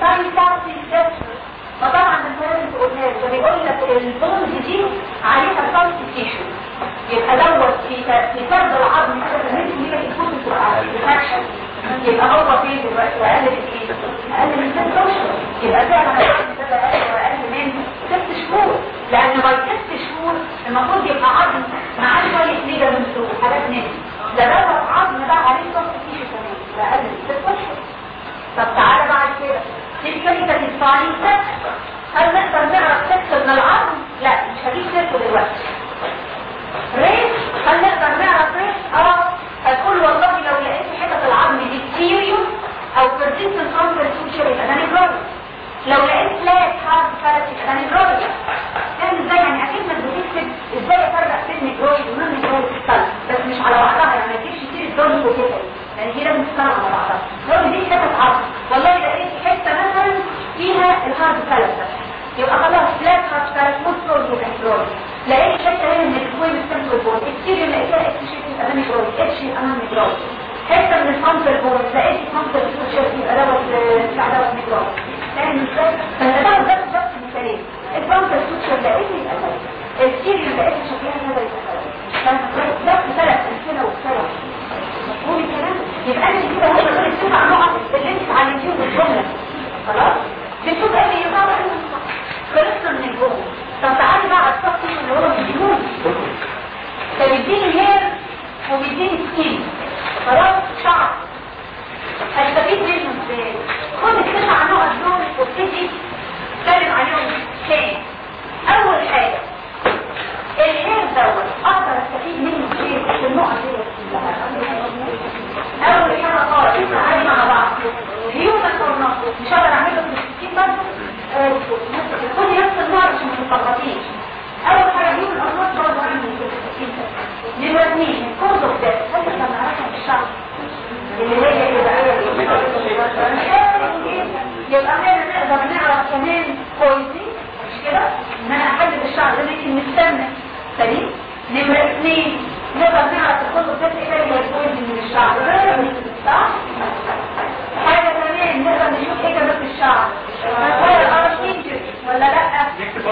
ساين بارتي فطبعا لازم تقولها له بيقول لك البونز دي عليها صوت تيشو يبقى دوت في في فرد العظم كده في الناس دي بتكون بتبقى يبقى هو فين دلوقتي أقل من إيه؟ أقل من ست اشهر يبقى فعلا ده أقل من ست شهور لأن بعد ست شهور المفروض يبقى عظم معاه شوية وحاجات من ده دوت عظم بقى عليه صوت تيشو كمان أقل من ست اشهر طب تعالى بعد كده. الكلمة الفاعلين سكس هل نقدر نعرف سكس من العظم؟ لا مش هجيب سيرته دلوقتي. race هل نقدر نعرف race؟ آه. هتقول والله لو لقيت حتة العظم دي سيريوس أو persistent under suture يبقى ده negroes لو لقيت flat hard palate يبقى ده negroes فاهم إزاي؟ يعني أكيد انك بتكتب إزاي أفرق بين و non negroes بس مش على بعضها يعني ما تجيبش كتير الدول وكده يعني دي لازم تشتغل على بعضها. لو دي حتة عظم والله لقيت حتة مثلا فيها الهارد ثلاثة يبقى خلاص فلات هارد ثلاث مصر وكنترول لقيت حتة هنا من الكوين السنترال بون السيريو لقيتها إكس شيت امامي جروز اتش امامي جروز حتة من الفانتر بون لقيت الفانتر سوشيال يبقى دوت بتاع دوت ميكروز فاهم إزاي؟ فانا ده بس مثالين الفانتر سوشيال لقيت يبقى السيريو لقيت شكلها؟ كده يبقى ده ثلاث امثله وثلاث مفهوم الكلام؟ يبقى انت كده هو دول السبع نقط اللي أنت اتعلمتيهم بالجمله خلاص؟ بنشوف إيه اللي يطلع خلصنا من الجملة. طب تعالي بقى على اللي هو بيديهوني ده بيديني هير وبيديني سكين خلاص شعر هستفيد منه إزاي خد السبع نقط دول وابتدي اتكلم عليهم تاني اول حاجة الهير دوت أقدر استفيد منه إزاي في النقط دي اول حاجة خالص تعالي مع بعض هيومن فورناس مش هقدر اعمله في السكين برضه خدي نفس النوع عشان ما تتلخبطيش اول حاجة هيومن فورناس برضه عندي في السكين نمرة اثنين الكورس اوف ذات هل إحنا بنعرفها في الشعب اللي هي يبقى إحنا نقدر نعرف كمان كويسين مش كده ان أنا احدد الشعر مستنى سليم. نمرة اثنين نقدر نعرف الكتب ده إيه اللي هيكون من الشعر صح؟ حاجة كمان نقدر نشوف إيه في الشعر. ولا لا؟ نكتب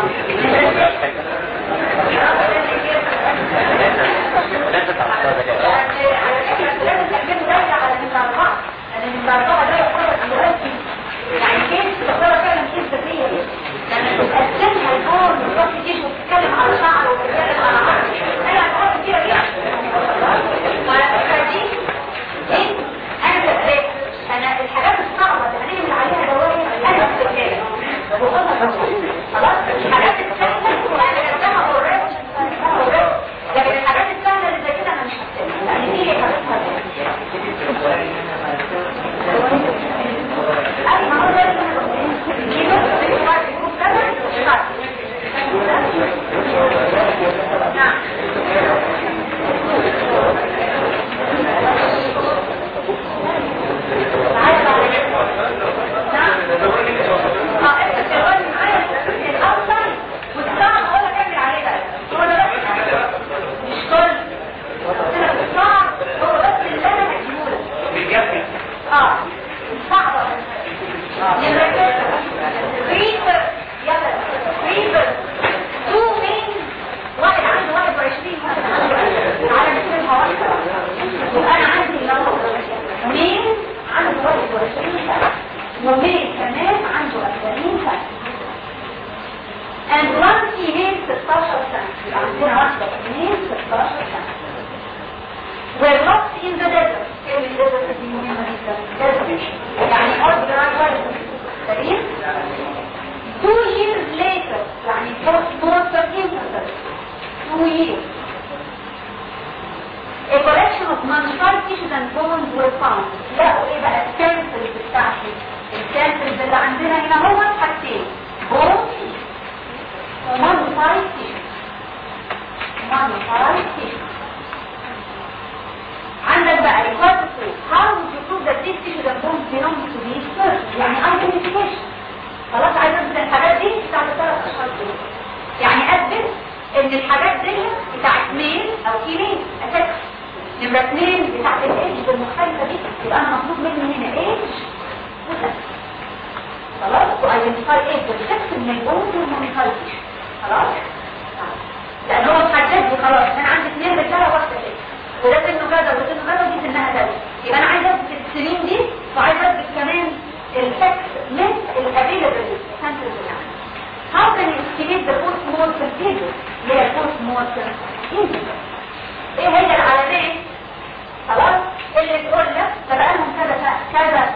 Thank you. والميل كمان عنده 40 سنة and one female 16 سنة يبقى عندنا واحدة اثنين 16 سنة were lost in the desert كلمة desert دي مهمة جدا desert يعني أرض راجل سليم two years later يعني first monster incident two years a collection of manuscript tissues and bones were found لقوا إيه بقى ال samples بتاعتي ال samples اللي عندنا هنا هو حاجتين bones ومummified tissues mummified tissues عندك بقى you prove that these tissues and bones belong to these persons يعني identification خلاص عايز اثبت الحاجات دي بتاعت الثلاث اشخاص دول يعني اثبت إن الحاجات دي بتاعت male أو female أساسا نمرة اثنين بتاعت الإيدج المختلفة دي يبقى أنا مطلوب مني هنا إيدج. خلاص؟ و identify age وال sex من ال bones وال mummified خلاص؟ لأن هو محدد لي خلاص أنا عندي اثنين رجالة واحدة ست وده سنه كذا وده سنه كذا ودي سنها كذا. يبقى أنا عايز أثبت السنين دي وعايز أثبت كمان ال sex من ال available samples اللي عندي How can you estimate the post-mortem period? هي post-mortem. إيه هي العلامات؟ خلاص؟ اللي تقول لك ده بقى لهم كذا كذا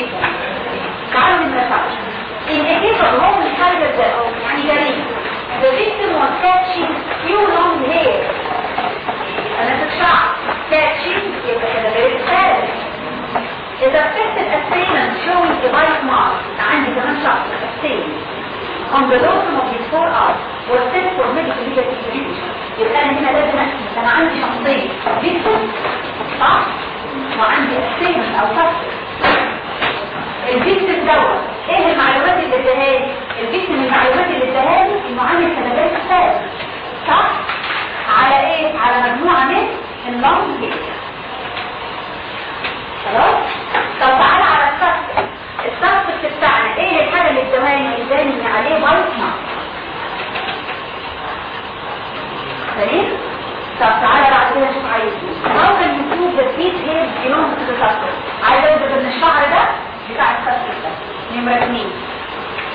جدا تعالوا سبعة الإجابة هو من حاجة يعني جريمة The victim was catching few long hairs أنا الشعر catching يبقى كده غير الثالث إذا affected assailant showing device mark عندي كمان شخص assailant on the bottom of his forearm was sent for medical legal examination يبقى أنا هنا لازم أحكي أنا عندي شخصين victim صح وعندي assailant أو suspect الجسم دوت إيه المعلومات اللي اداها لي من المعلومات اللي اداها لي انه عامل سندات خالص صح؟ على إيه؟ على مجموعة من اللنج خلاص؟ طب تعالى على السبت السبت بتاعنا. إيه الحاجة اللي اداها لي اداني عليه بايتنا سليم طب تعالى بعد كده شوف عايز إيه ممكن نشوف the feet here genome to عايز أقول ان الشعر ده؟ بتاع نمرة 2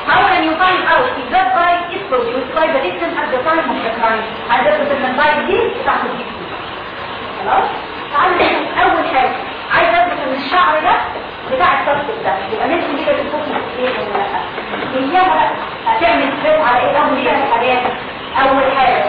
How can you find out if that bite is produced by the victim at the time of the crime and that the second bite دي بتاعت الجسم خلاص تعالوا أول حاجة عايز أثبت إن الشعر ده بتاع السبس ده يبقى نفسه دي كانت بتفوت إيه ولا لأ؟ هي هتعمل سبب على إيه أو ليها أول حاجة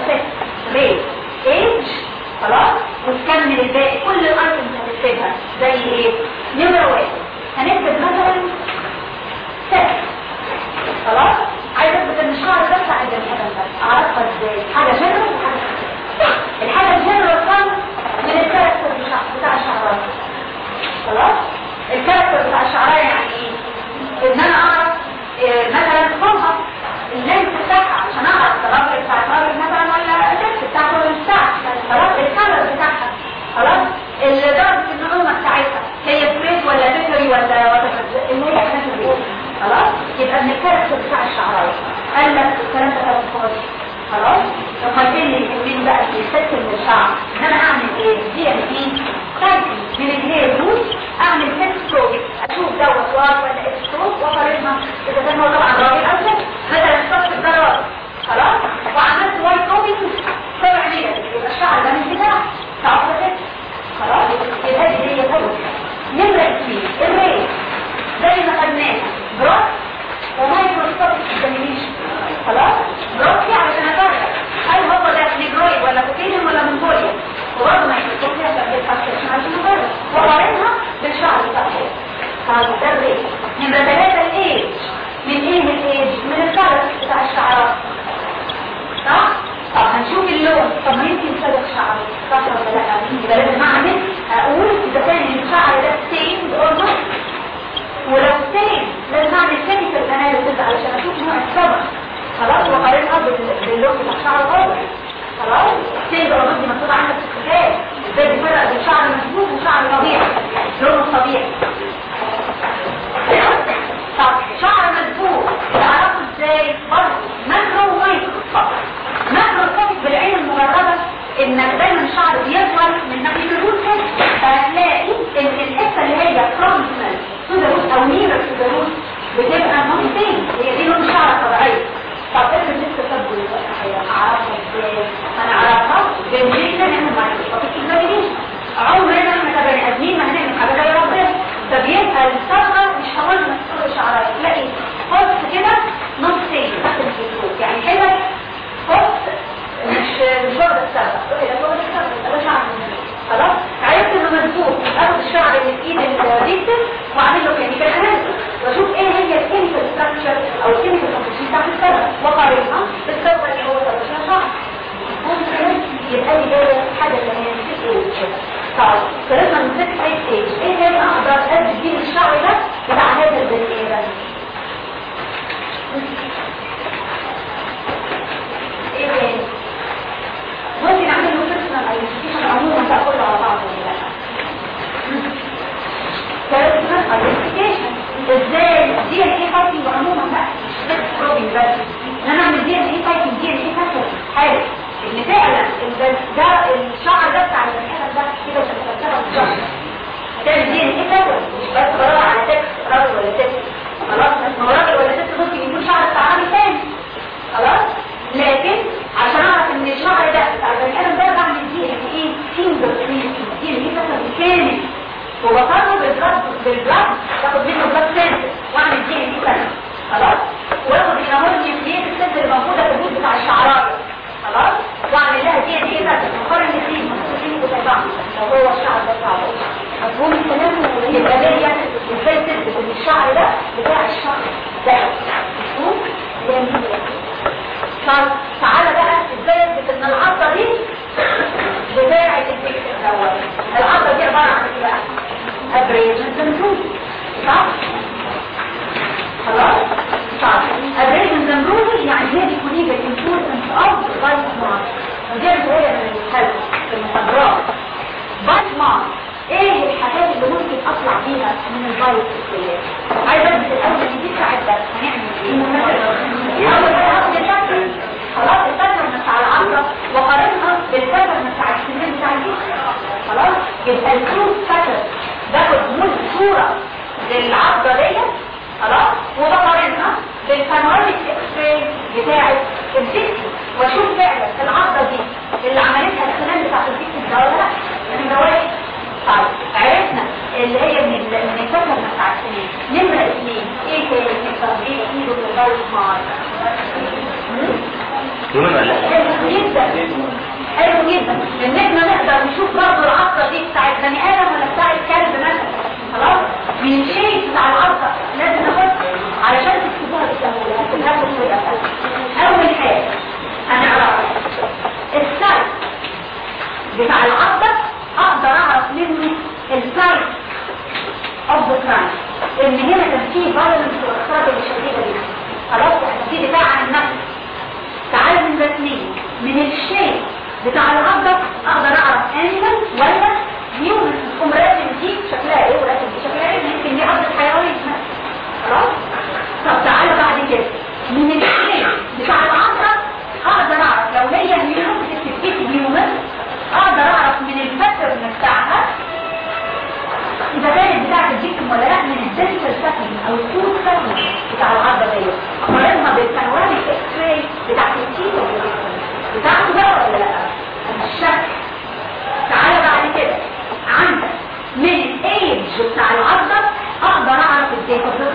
بالبلاد تاخد منه بلاد سنتر واعمل دي دي بس خلاص؟ واخد الهرمون دي السنتر اللي موجوده في الجزء بتاع الشعرايه خلاص؟ واعمل لها دي دي بس مقارن فيه مقارن فيه بتاع لو هو الشعر ده بتاع مفهوم الكلام؟ يبقى ليا إزاي تثبت ان الشعر ده بتاع الشعر. ده مفهوم طب تعالى بقى إزاي اثبت إن العضله دي بتاعه الدكتور دوت العضله دي عبارة عن إيه بقى؟ افريجن زمزوم صح؟ خلاص؟ صح افريجن زمزوم يعني هي دي كونيجا إيه؟ تنفور انت ارض بايت مارك ودي الرؤية من الحلقة في المخدرات بايت مارك إيه الحاجات اللي ممكن أطلع بيها من الفيروس السيئة عايز ابدأ الأول دي ساعة بس. هنعمل إيه؟ أول حاجة هاخد الفاتن خلاص ال pattern بتاع العضة وقارنها بال pattern بتاع السنين بتاع الجسم خلاص؟ يبقى ال cross pattern باخد نص صورة للعضة دي خلاص؟ وبقارنها بال panoramic x-ray بتاعة الجسم واشوف فعلا العضة دي اللي عملتها الخلال بتاع الجسم ده ولا لأ؟ يعني من طيب عرفنا اللي هي من النسبة بتاع السنين نمرة اثنين إيه تاني؟ نمرة إيه كيلو بالدوري مع جدا. حلو جدا إن إحنا نقدر نشوف برضه العصا دي بتاعت بني آدم ولا بتاعت كلب مثلا. خلاص؟ من الشيء بتاع العصا لازم ناخد علشان تكتبوها بالسهوله أول حاجة هنعرفها السايز بتاع العصا أقدر أعرف منه السايز اوف ذا إن هنا كان في فايلنس واخطاء الشديدة دي. خلاص؟ إحنا في دفاع عن النفس تعالى من الاثنين من الشيء بتاع العضة أقدر أعرف انيمال ولا هيومن تقوم دي شكلها إيه وراسم دي شكلها إيه؟ يمكن دي عضة حيوان. اسمها خلاص؟ طب تعالى بعد كده. من الشيء بتاع العضة أقدر أعرف لو هي هيومن تكتب هيومن أقدر أعرف من الباترن بتاعها إذا كانت بتاعت الجسم ولا لأ من الديجيتال سكن أو الصوت سكن بتاع العضله دي اقارنها بالبانوراميك إكس راي بتاعت التيتو بتاعته بقى ولا لا الشكل تعالى بعد كده عندك من الايج بتاع العضله أقدر أعرف اوف ذا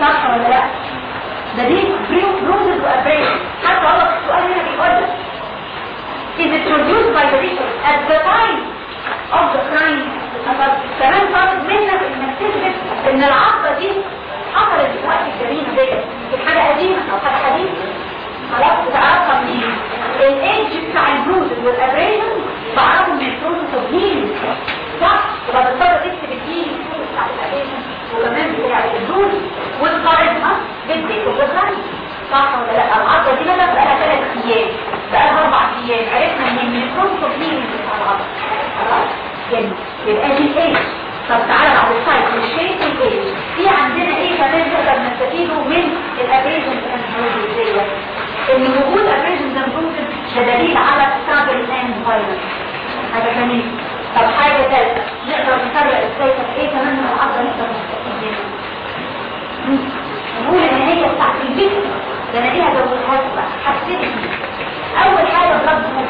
صح ولا لأ؟ ده دي bruises و abrasion حتى في السؤال هنا بيقول لك is it produced by the victim at the time of the crime? كمان طالب منك إنك تثبت إن العضة دي حصلت في وقت الجريمة دي في حاجة قديمة أو حاجة حديثة. خلاص بتعرفها منين الايدج بتاع ال bruises وال abrasion بعرفه من ال process of healing صح يبقى بضطر تكتب ال healing بتاع ال abrasion وكمان بتاع البروز وتقارنها بالديت ذا صح ولا لا؟ العضله دي بقى لها ثلاث أيام بقى لها أربع أيام عرفنا منين من اوف هيلينج بتاع العضله خلاص؟ يبقى دي إيه؟ طب تعالى بعد السايت الشيء الايه في عندنا إيه كمان نقدر نستفيده من الابريشن ديت؟ إن وجود ابريشن اند ده دليل على ستابل اند فايلنس حاجة ثانية طب حاجة ثالثه نقدر نفرق إزاي طب إيه كمان من العضله نقدر نقول إن هي بتاعت الجسم ده أنا دي هزودها بقى حسيت أول حاجة بلاد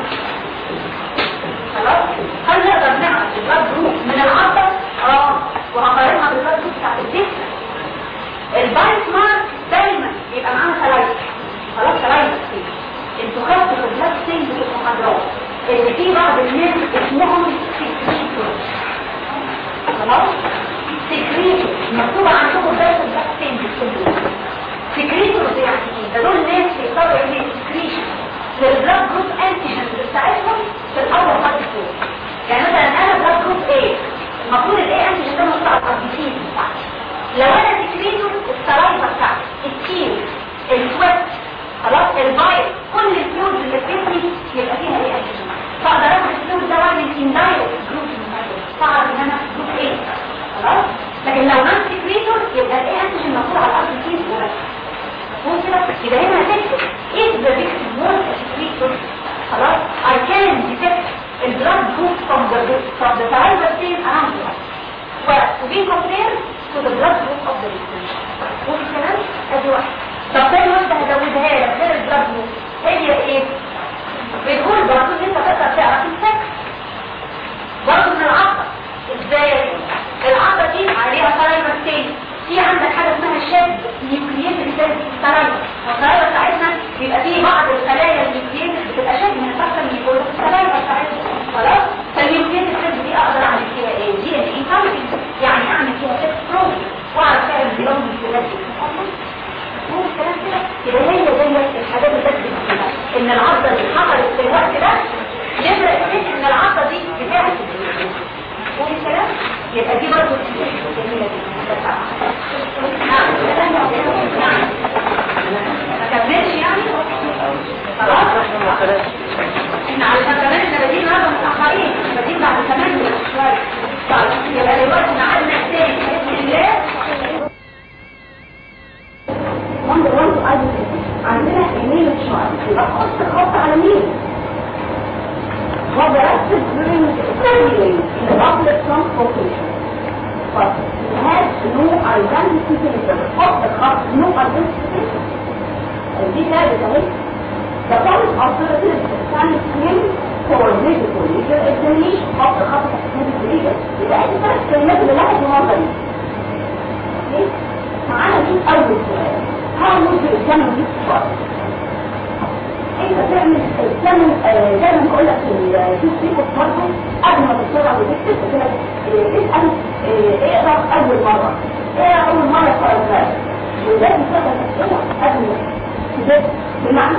تبدا بمعنى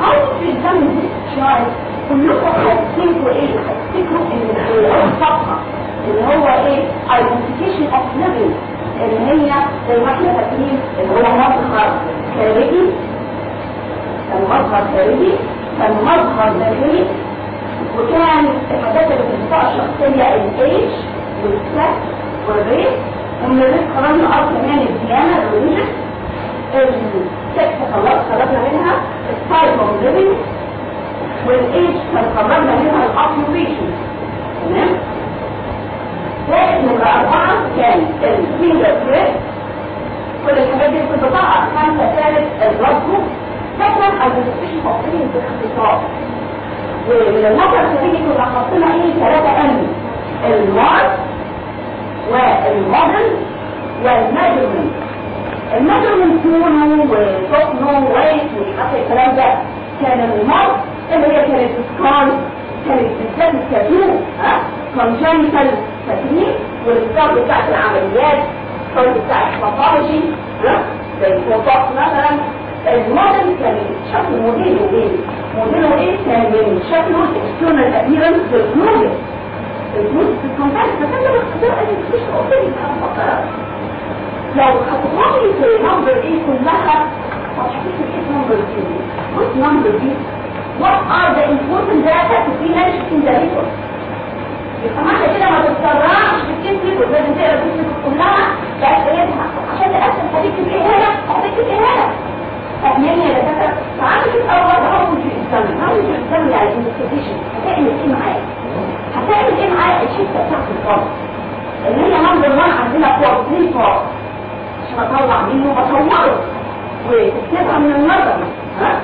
would you examine this chart كلكم هتفتكروا إيه؟ هتفتكروا ان اول صفحه اللي هو إيه؟ identification of living اللي هي زي ما إحنا فاكرين اللي هو مظهر خارجي كان مظهر خارجي مظهر داخلي وكان الحاجات اللي في البطاقه الشخصيه الايج والسكس والريت ومن الريت خرجنا آه كمان الديانه ال religion السكس خلاص خرجنا منها. ال type of living وال age خرجنا منها ال occupation تمام؟ زائد نمرة أربعة. كان ال fingerprint كل الحاجات دي في البطاقة. خمسة ثالث الربط مثلا identification of باختصار ومن النظر الخارجي كنا حطينا إيه ثلاثة M ال mark وال model والميجرمنت الميجرمنت طوله وسكنه ويت وحتى الكلام ده كان المارك اللي هي كانت سكار كانت بالذات الكاتو ها كونجنتال تكنيك والسكار بتاعت العمليات السكار بتاعت الباثولوجي ها زي الفوتوك مثلا الموديل كان شكل موديله إيه؟ موديله إيه؟ كان من شكله الاكسترنال ابيرنس بالكلوزر الكلوزر في الكونتاكت فكان ده باختصار أنا مش لك لو هتروحي في نمبر إيه كلها هتشوفي إيه نمبر إيه؟ What number is What are the important data to be managed in? يبقى معنى كده ما تتسرعش في الكتب ولازم تقرأ الكتب كلها تأثيرها عشان تأثر هتكتب إيه هنا هتكتب إيه هنا. فاهمين يا دكاتره تعالوا نشوف أول هاو يو اكزامن هاو يو اكزامن يعني انفستيجيشن هتعمل إيه معايا هتعمل إيه معايا الشفته بتاعت الفرد اللي هي نمبر 1 عندنا كوارتين اطلع منه بصوره وتكتبها من النظر. ها؟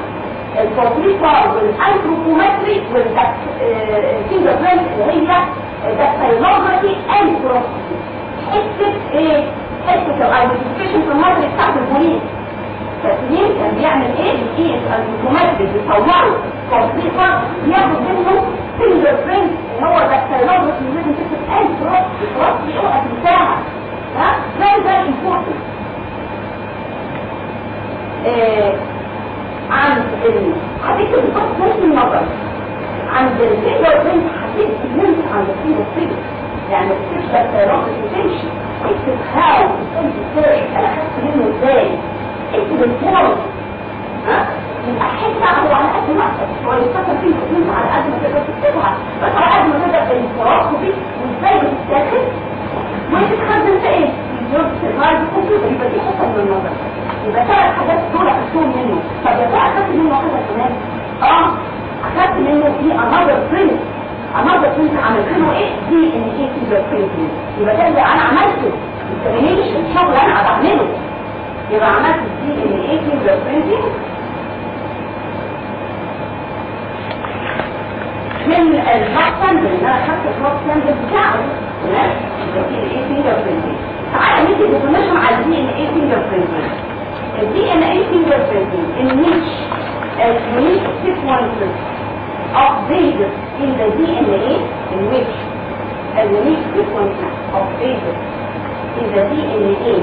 الكوارتين فرد والانثروبومتري والفينجر برنت اللي هي داكتيلوجرافي اند بروستي حتة إيه؟ حتة الايدنتيفيكيشن في المصري بتاعت البوليس التسليم كان بيعمل إيه؟ بيقيس الجمال بيصوره تطبيقا ياخد منه فينجر برنت اللي هو داكتيلوجرافي لازم تكتب اي تراث تراث بيقف بتاعها ها؟ very very important. آه عند ال هتكتب الخط نفس النظر. عند الفينجر برنت هتكتب منت عند الفينجر برنت يعني ما تكتبش داكتيلوجرافي تمشي اكتب هاو إزاي أنا خدت منه إزاي؟ اكتب الفورم ها؟ يبقى حتة هو على قد ما هو يفكر فيه كتير على قد ما تقدر تكتبها بس على قد ما تقدر الفراغ دي وإزاي بتتاخد؟ وتتخزن في إيه؟ في جزء سيرفايف كمبيوتر يبقى دي حتة من النظر يبقى ثلاث حاجات دول اخدتهم منه طب يا ترى اخدت منه واحدة كمان؟ آه اخدت منه في انذر برنت برنت عملت له إيه؟ دي إن إيه برنتنج يبقى ده أنا عملته. الترمينيشن شغل أنا بعمله يبقى عملت دي إن إيه؟ برينتنج من المقصد اللي أنا خدت المقصد بتاعه. برينتنج تعالى ندي ديفينيشن على الدي إن إيه؟ فينجر برينتنج الدي إن إيه؟ فينجر برينتنج in which a of bases in the DNA in which a unique sequences of bases in the DNA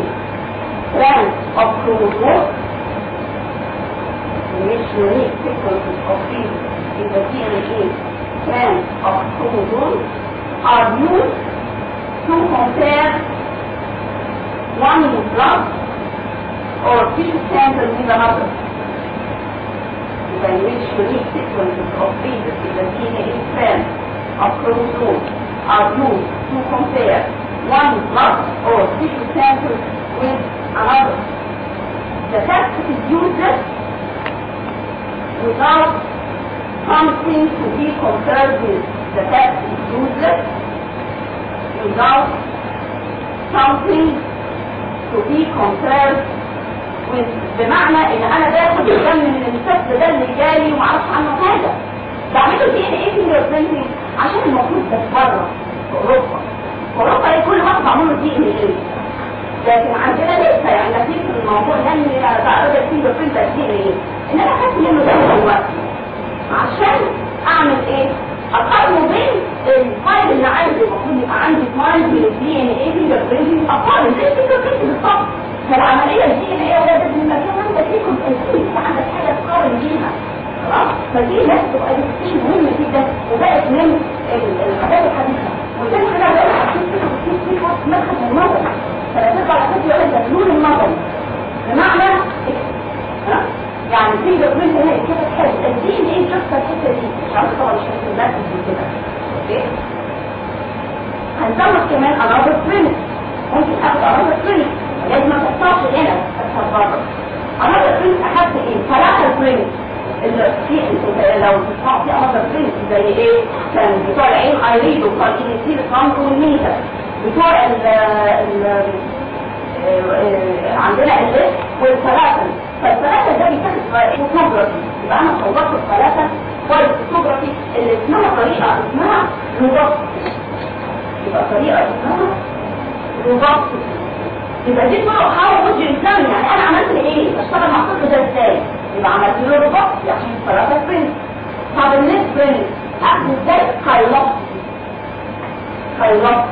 strands of chromosomes in which unique sequences of genes in the DNA strands of chromosomes are used to compare one blood or tissue sample with another. In which unique sequences of genes in the DNA strands of chromosomes are used to compare one blood or tissue sample with another. The test is used without something to be compared with. The test is used without something to be compared بمعنى إن أنا باخد الدم من السد ده اللي جالي ومعرفش عنه حاجة. بعمله DNA finger عشان المفروض بس بره في أوروبا. أوروبا إيه كل مره بعمله DNA لكن عندنا لسه يعني نتيجه الموضوع ده ان تعرض ال fingerprint DNA إن أنا خدت منه ده دلوقتي عشان أعمل إيه؟ أقارنه بين ال file اللي عندي المفروض يبقى عندي file من ال DNA fingerprinting اقارن زي print بالظبط. فالعمليه الدي ان إيه ولاد المكان عندك فيه كونتنسيت عندك حاجة تقارن بيها خلاص؟ فدي ناس تبقى ديسكشن مهمة جدا وبقت من الحاجات الحديثة. وتاني حاجة بقى في في في مدخل النظر فلا تطلع الحاجات يقول لك لون النظر بمعنى ها؟ يعني في دوكيومنت هنا كده تحس الدي ان إيه؟ شفت الحتة دي. مش عارفه طبعا مش فاكر الناس كده. أوكي؟ هنزود كمان انظر برنت ممكن اخد انظر برنت لازم ما تحطهاش هنا بره انظر برنت اخدت إيه؟ ثلاثة برنت اللي في لو تسمعوا في انظر برنت زي إيه؟ كان بتوع العين ايريد وبتوع الاينيسيل فرانك والميتا بتوع ال ال عندنا الليست والثلاثه فالثلاثة ده بيتاخد فوتوغرافي يبقى أنا صورت الثلاثة فايل فوتوغرافي اللي اسمها طريقة اسمها روبوت. يبقى طريقة اسمها روبوت. يبقى دي طرق هاو وجه الانسان يعني أنا عملت إيه؟ أشتغل مع الطفل ده إزاي؟ يبقى عملت له روبوت عشان ثلاثة برنت طب النت برنت اخد إزاي؟ خيلط خيلط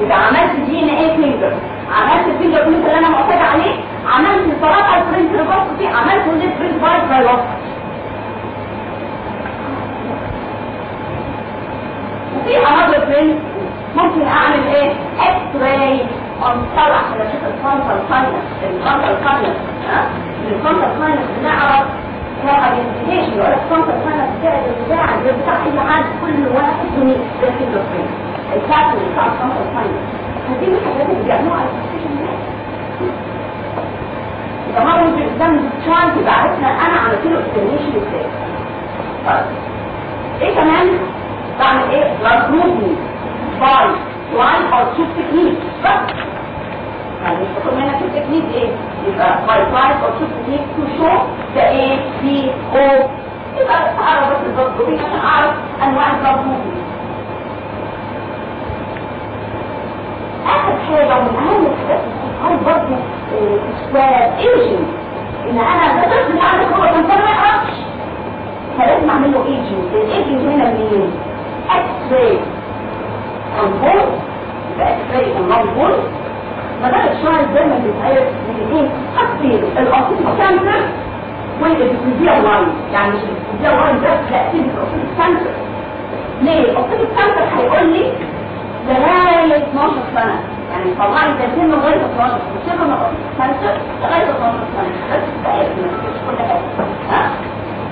يبقى عملت دي إن إيه فينجر عملت الفينجر برنت اللي أنا معتاد عليه. عملت الصراحة البرنت ريبورت دي عملت برنت بايت باي وفي انظر برنت ممكن أعمل إيه؟ إكس راي طلع عشان أشوف الفرونتال فاينس الفرونتال فاينس ها؟ الفرونتال فاينس بنعرف هو ايدنتيفيكيشن يقول لك الفرونتال فاينس بتاع البتاع بتاع أي حد كل واحد ده فينجر برنت الفاتن بتاع الفرونتال فاينس هذه من الحاجات اللي بيعملوها على السيشن كمان ممكن قدام التشايلد يبقى أنا عملت له استيميشن إزاي طيب. إيه كمان؟ بعمل إيه؟ موفمنت باي لاين أو تو تكنيك بس يعني مش بطلب منك التكنيك إيه يبقى باي لاين أو تو تكنيك تو شو ده إيه بي أو يبقى اعرف بس البلاد جروبين عشان اعرف انواع موفمنت اخر حاجة ومن اهم الحاجات هاي برضه سواب ايجنج ان أنا ده طفل عندك هو كان ما يعرفش فلازم اعمل له ايجنج الايجنج هنا منين إكس راي اون بول راي اون بول ما ده الشعر دايما بيتعرف من إيه حاجتين الاوتيك كانسر والابيثيزيال لاين. يعني مش الابيثيزيال لاين كانسر ليه؟ الاوتيك كانسر هيقول لي لغاية 12 سنة. يعني طلع لي تنسيق لغايه 12 وصفه من كانسر لغاية 12 سنة. بس مش كل حاجة. ها؟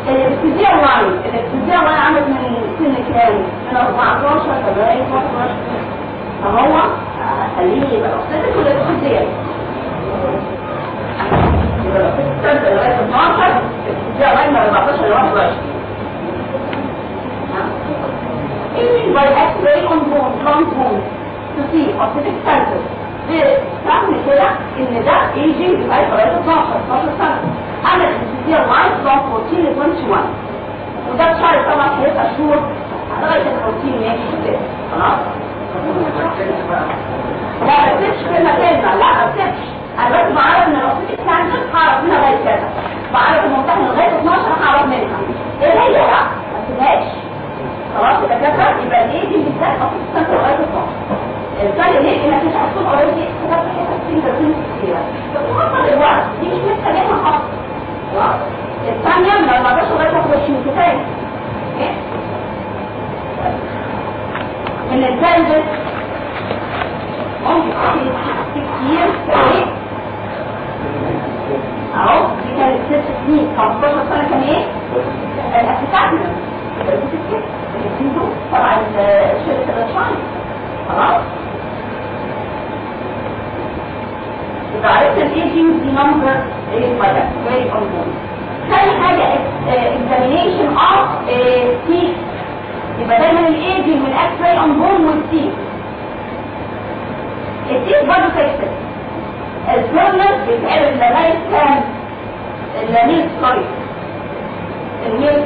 الابتداء لاين الابتداء عملت من سن كام؟ من 14 لغاية 12 فهو خليه يبقى الاوكسيدك ولا الابتداء يبقى الاوكسيدك لغايه 12 الابتداء لاين من 14 ل 21 Even by X-ray on bone, long bone, to see ossific centers. بفهم كده إن ده ايجنج لغايه لغايه 12 12 سنه. أنا ال epiphyseal line from 14 ل 21. وده الشهر طبعا هيبقى شهور لغايه ال 14 ماشي كده خلاص؟ لا بكتبش كلمه كلمه لا ما بكتبش أنا بس بعرف ان ال ossific center هعرف منها لغايه كذا. بعرف الممتحن لغايه 12 هعرف منها. إيه هي لا ما تسيبهاش. خلاص يبقى كده يبقى الايدي بالذات أصلا سنتر لغايه 12 الثاني ليه انك مش هتكون اوريدي كتبت حتة سنجل سنجل كتيره فتخطط الوقت دي مش لسه ليها خط خلاص الثانية من 14 لغايه 21 كفايه من الثالث ممكن في كتير كمان اهو دي كانت ست سنين 15 سنه كان إيه؟ الاساسات طبعا شركة الرشان خلاص يبقى عرفت الايجنج دي نمبر إيه ولا very on board ثاني حاجة examination of teeth يبقى دايما الايجنج من إكس راي اون بون والتيث التيث برضه فيكسد البرونس بيتعمل لغاية كام؟ الميل سوري الميل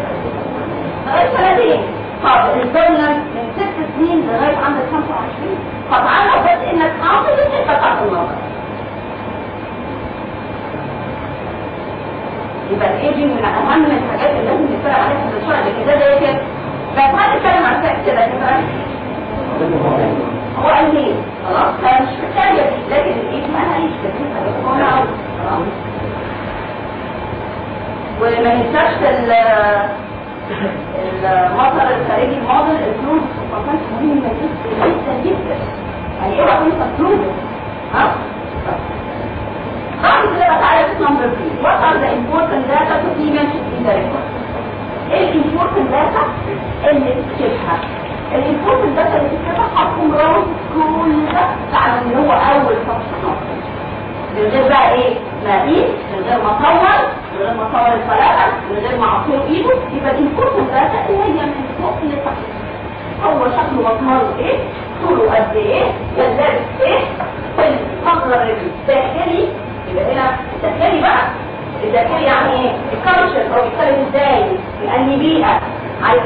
لغاية سنتين طب البرونس من ست سنين لغاية عندك 25 فتعالى بس انك حافظ الحتة بتاعت النظر يبقى الايجنج من اهم الحاجات اللي لازم نتفرج عليها في الشرع لكن ده زي كده بس هنتكلم عن فاكت كده كده هو قال لي خلاص أنا مش محتاجه دي لكن الايد ما لهاش كده هو أنا عاوز خلاص وما ننساش ال المظهر الخارجي الماضل ال clothes وكان مهم جدا جدا جدا يعني اوعى تنسى ال clothes ها بعد كده number 3 what are the important data to be mentioned in the report. إيه ال important data اللي تكتبها الامبورتنت داتا اللي تكتبها هتكون راوند كل ده تعالى ان هو أول صفحه من غير بقى إيه؟ مقيس من غير ما اطور من غير ما اطور الفلاحه من غير ما اعطيه إيده. يبقى الامبورتنت داتا اللي هي من فوق لتحت هو شكله مظهره إيه؟ طوله قد إيه؟ كان لابس إيه المنظر الداخلي. يبقى هنا الداخلي بقى. الداخلي يعني إيه؟ الكالتشر أو بيتكلم إزاي؟ انهي بيئة. عايز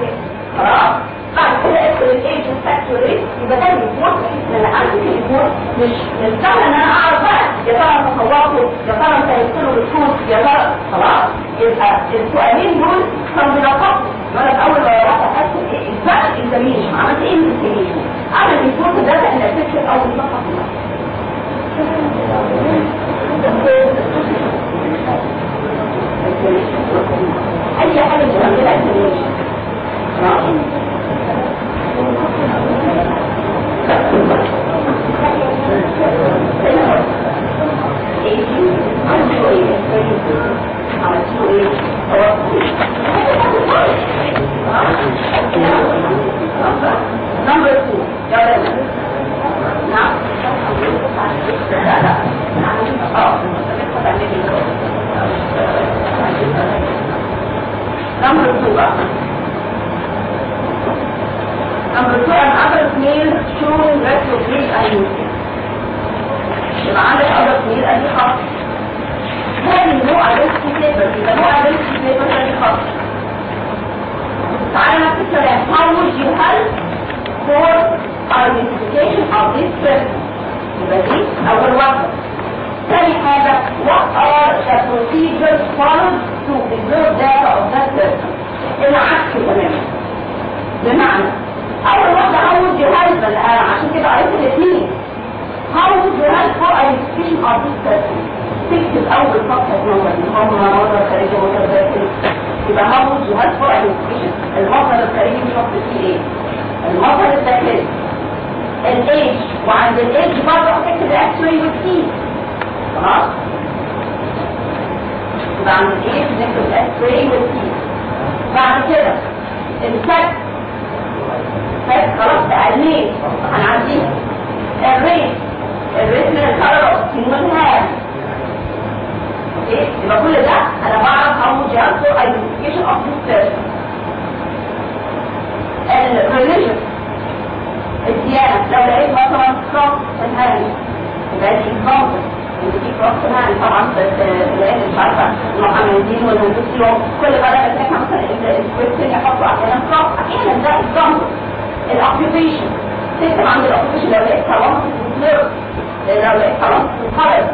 خلاص بعد كده إدخل الايج فاكتوري يبقى ده الريبورت. أنا عندي الريبورت مش مش سهل ان أنا أعرف بقى. يا ترى صورته يا ترى انت هيدخله بالفوت يا ترى خلاص. يبقى السؤالين دول كانوا بيلخصوا وأنا اول ما رحت احسن إيه الفرق الزميل عملت إيه من الزميل اعمل الريبورت ده ان تكتب اول صفحه اي حاجة بتعملها انترنيشن Number two, يلا نعم لا لا آه Number two بقى Number two an adult male showing retrograde ayusia يبقى عندك adult male ادي خط هذه نوع identity paper يبقى نوع identity paper ادي خط تعالى نفس الكلام how would you help for identification of this person يبقى دي اول واحدة ثاني حاجة what are the procedures followed to preserve data of that person العكس تماما بمعنى اول واحدة how would you help الآن عشان كده قريت الاثنين how would you help for identification of this person تكتب اول صفحة نمبر هم مصدر خارجي مصدر داخلي يبقى how would you help for identification المصدر الخارجي بيحط فيه إيه المصدر الداخلي الايج وعند الايج برضه هتكتب الاكس راي والسي خلاص يبقى عند الايج نكتب الاكس راي والسي بعد كده الفك فك خلاص تقليل هنعديها الريت الريت من الكهرباء والهام أوكي يبقى كل ده أنا بعرف how would you help for identification of this person الريليجن الديانة لو لقيت مثلا كروس الهرمي يبقى دي اكزامبل ان دي كروس الهرمي طبعا بس لقيت مش عارفة المحمدين والهندوسيون كل بلد إحنا مثلا السكريبت يحطوا أحيانا كروس أحيانا ده اكزامبل الاوكيبيشن تكتب عند الاوكيبيشن لو لقيت نيرف لو لقيت طالما خرج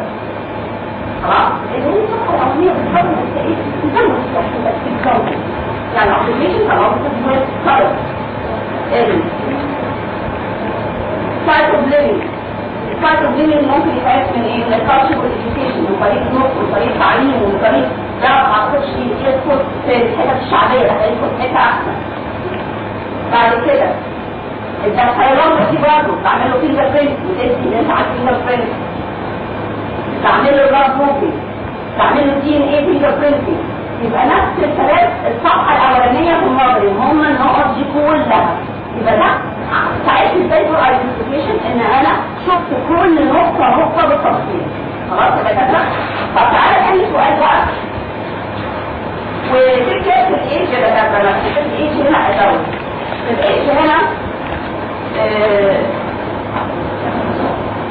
خلاص هي الصفحة الأولية بتفضل إيه تسمى الصفحة بس example يعني occupation طالما بتفضل site of living site of living ممكن يتعرف من إيه؟ من ال culture وال education من طريق نطق من طريق تعليم من طريق ده ما اعتقدش يدخل في الحتت الشعبيه ده هيدخل في حتة احسن. بعد كده الدخيلات دي برضه بعمل له finger print وتدي ان انت عارف finger print بعمل له blood grouping بعمل له DNA finger printing يبقى نفس الكلام الصفحه الاولانيه في النظري هم النقط دي كلها يبقى ده ساعدني إزاي ال identification إن أنا شفت كل نقطة نقطة بالتفصيل. خلاص يبقى كده طب تعالى نعمل سؤال بقى. وفكره الايدج يا دكاتره فكره الايدج هنا الأول الايدج هنا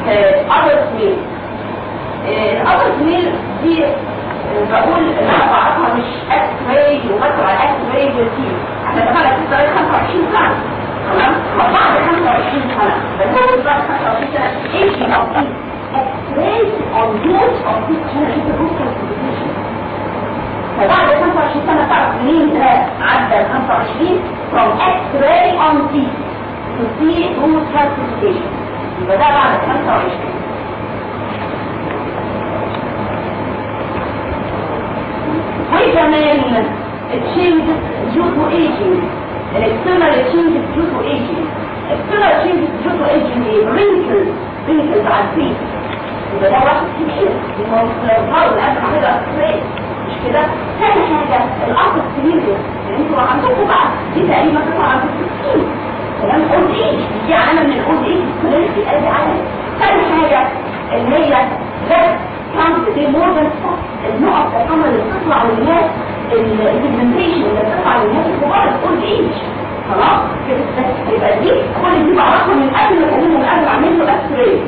اذر سميل الأبر سمير دي آه، بقول إن أنا بعرفها مش إكس راي على إكس راي وتي إحنا دخلنا في طريق 25 عدى ال 25 from X-ray on T to see root classification يبقى ده بعد 25 وكمان changes due to aging external changes due to aging external changes due to aging ايه wrinkles wrinkles على الفيس يبقى ده واحد كبير يبقى لو الأب حاجة أسرائيل مش كده ثاني حاجة الأرض الكبير اللي أنتوا عندكم بقى دي تقريبا تطلع عند 60 كلام اولد ايج دي علامة من الاولد ايج كلنا في قلبي علامة ثاني حاجة اللي هي ده كانت دي مور ذان النقط الحمراء اللي بتطلع للناس البيجمنتيشن اللي بتطلع للناس الكبار الاولد ايج خلاص كده يبقى دي كل دي بعرفها من قبل ما اكلمه من قبل ما اعمل له إكس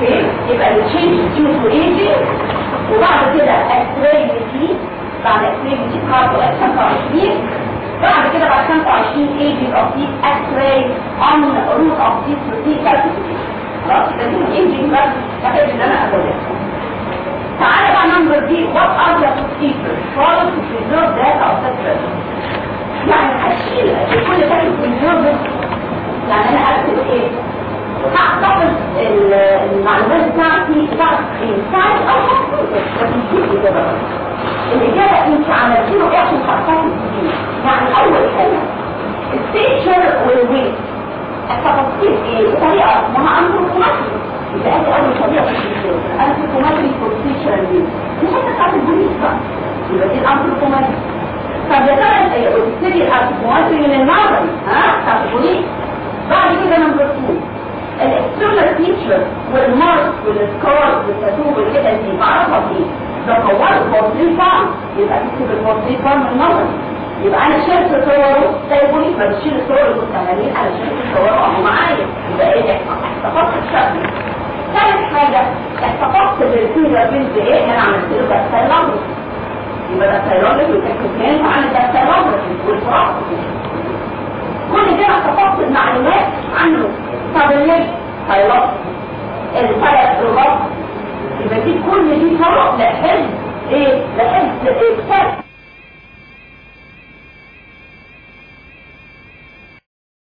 أوكي يبقى التشينج to aging وبعد كده اكس-راي جديد بعد اكس-راي جديد برضه 25 بعد كده بعد 25 aging of these x-ray on root of these protein calcification خلاص دي aging بس محتاج ان أنا اقولها تعالى بقى نمبر دي are the procedures followed to preserve data of such records يعني هشيل كل ده preserve يعني أنا اكتب إيه هحتفظ المعلومات بتاعتي بتاعت بتاعتي أو هحتفظ بتنجيب اجابة الاجابة انت عملتي له إيه عشان بيه يعني أول حاجة التيتشر والويت. التفاصيل إيه؟ بطريقة ما انتروبوماتري يبقى ادي أول طريقة في التيتشر انتروبوماتري فور تيتشر والويت دي. حتة بتاعت البوليس بقى. يبقى دي الانتروبوماتري طب يا ترى تبتدي ال anthropometry من النظري ها؟ بتاعت البوليس بعد كده number 2 الاكسترنال فيتشر والمارك والسكار والتاتو والكده دي بعرفها فين ده طورت portrait parlé يبقى تكتب ال portrait parlé النظري يبقى أنا شلت صوره زي بوليس ما بتشيل الصور المستعملين أنا شلت صوره اهو معايا يبقى إيه احتفظت الشكل ثالث حاجة احتفظت بال finger prints إيه أنا عملت له dactylography يبقى دكتيلوجرافي وتكتيكين وعن الدكتيلوجرافي والفراسي كل ده احتفظت المعلومات عنه. طب الليل هيربط الفرق ربط يبقى دي كل دي طرق لحفظ إيه؟ لحفظ إيه